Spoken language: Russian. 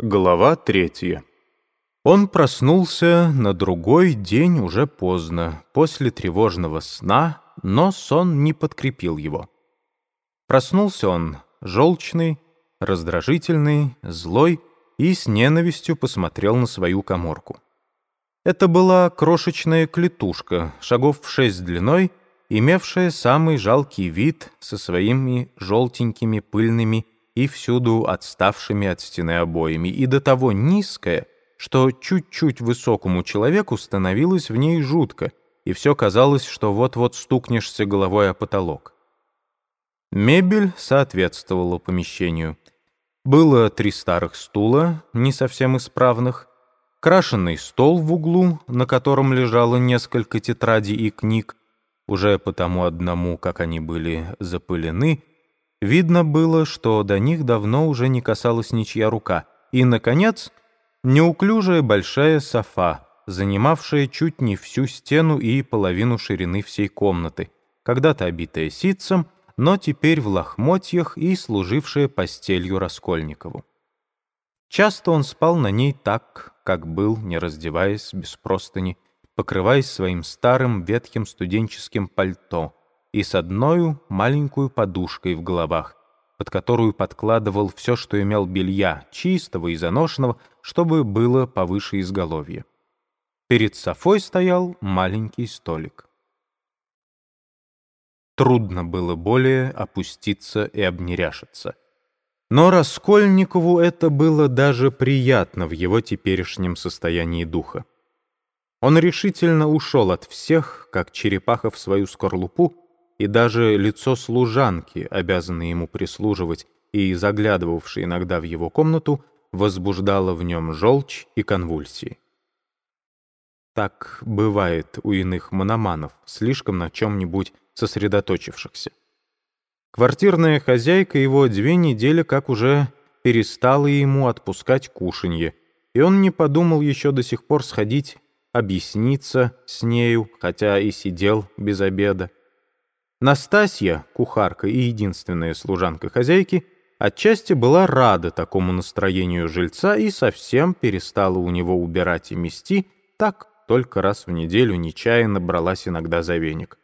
Глава третья. Он проснулся на другой день уже поздно, после тревожного сна, но сон не подкрепил его. Проснулся он желчный, раздражительный, злой и с ненавистью посмотрел на свою коморку. Это была крошечная клетушка, шагов в шесть длиной, имевшая самый жалкий вид со своими желтенькими пыльными и всюду отставшими от стены обоями, и до того низкая, что чуть-чуть высокому человеку становилось в ней жутко, и все казалось, что вот-вот стукнешься головой о потолок. Мебель соответствовала помещению. Было три старых стула, не совсем исправных, крашеный стол в углу, на котором лежало несколько тетрадей и книг, уже потому одному, как они были запылены, Видно было, что до них давно уже не касалась ничья рука. И, наконец, неуклюжая большая софа, занимавшая чуть не всю стену и половину ширины всей комнаты, когда-то обитая ситцем, но теперь в лохмотьях и служившая постелью Раскольникову. Часто он спал на ней так, как был, не раздеваясь, без простыни, покрываясь своим старым ветхим студенческим пальто — и с одной маленькую подушкой в головах, под которую подкладывал все, что имел белья, чистого и заношенного, чтобы было повыше изголовья. Перед Софой стоял маленький столик. Трудно было более опуститься и обнеряшиться. Но Раскольникову это было даже приятно в его теперешнем состоянии духа. Он решительно ушел от всех, как черепаха в свою скорлупу, и даже лицо служанки, обязанной ему прислуживать и заглядывавшей иногда в его комнату, возбуждало в нем желчь и конвульсии. Так бывает у иных мономанов, слишком на чем-нибудь сосредоточившихся. Квартирная хозяйка его две недели как уже перестала ему отпускать кушанье, и он не подумал еще до сих пор сходить объясниться с нею, хотя и сидел без обеда. Настасья, кухарка и единственная служанка хозяйки, отчасти была рада такому настроению жильца и совсем перестала у него убирать и мести, так только раз в неделю нечаянно бралась иногда за веник.